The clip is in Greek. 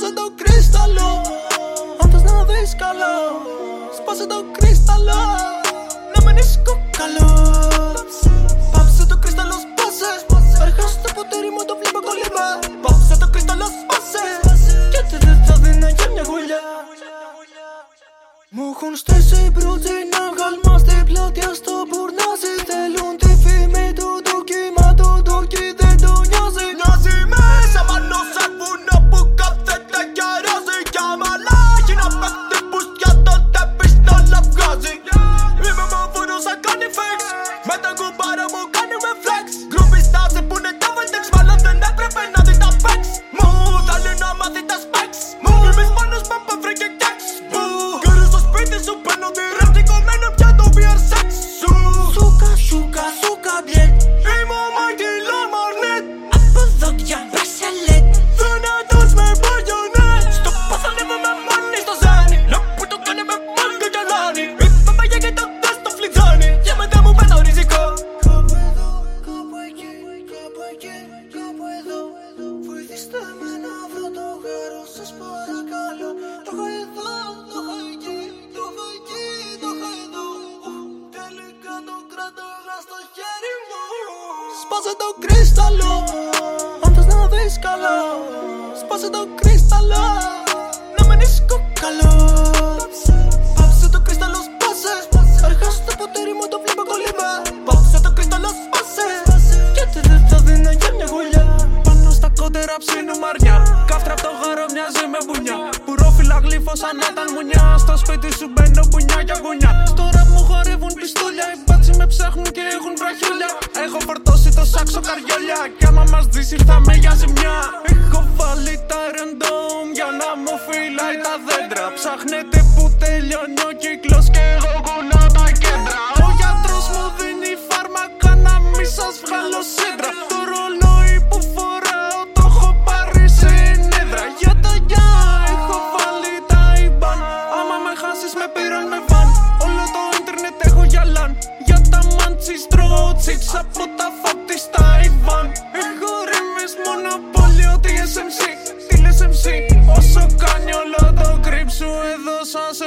Σπάσε το κρίσταλο Αν θες να δεις καλό. Σπάσε το κρίσταλο Να μένεις κόκαλο Πάψε το κρίσταλο σπάσε. Αρχάς το ποτήρι μου το βλέπω κολλήμα. Πάψε το κρίσταλο σπάσε. Γιατί δεν θα δίνω για μια γουλιά. Μου έχουν στήσει μπρούτζι να γαλμά στην πλάτια στο μπουρνάζι εκεί, κάπου εδώ Βοηθήστε με να βρω το γάρο σας παρακαλώ. Το έχω εδώ, το έχω εκεί, το έχω εκεί, το έχω εδώ Τελικά το κράταγα στο χέρι μου. Σπάσε το κρίσταλο Αν θες να δεις καλό Σπάσε το κρίσταλο μοιάζει με μπουνιά Πουρόφυλλα γλύφω σαν να ήταν μουνιά. Στο σπίτι σου μπαίνω μπουνιά για γουνιά Τώρα μου χορεύουν πιστόλια Οι μπάτσοι με ψάχνουν και έχουν βραχιόλια. Έχω φορτώσει το σάξο καριόλια. Κι άμα μας δεις ήρθαμε για ζημιά. Έχω βάλει τα random για να μου φυλάει τα δέντρα. Ψάχνετε που τελειώνει ο κύκλος και εγώ κουνάω τα κέντρα. Ο γιατρός μου δίνει φάρμακα να μη σας βγάλω chips από τα φωτιστά Ιβάν. Έχω ρήμες μονοπόλιο τι SMC Τι λες MC Όσο κάνει όλο το κρύψου εδώ σαν σε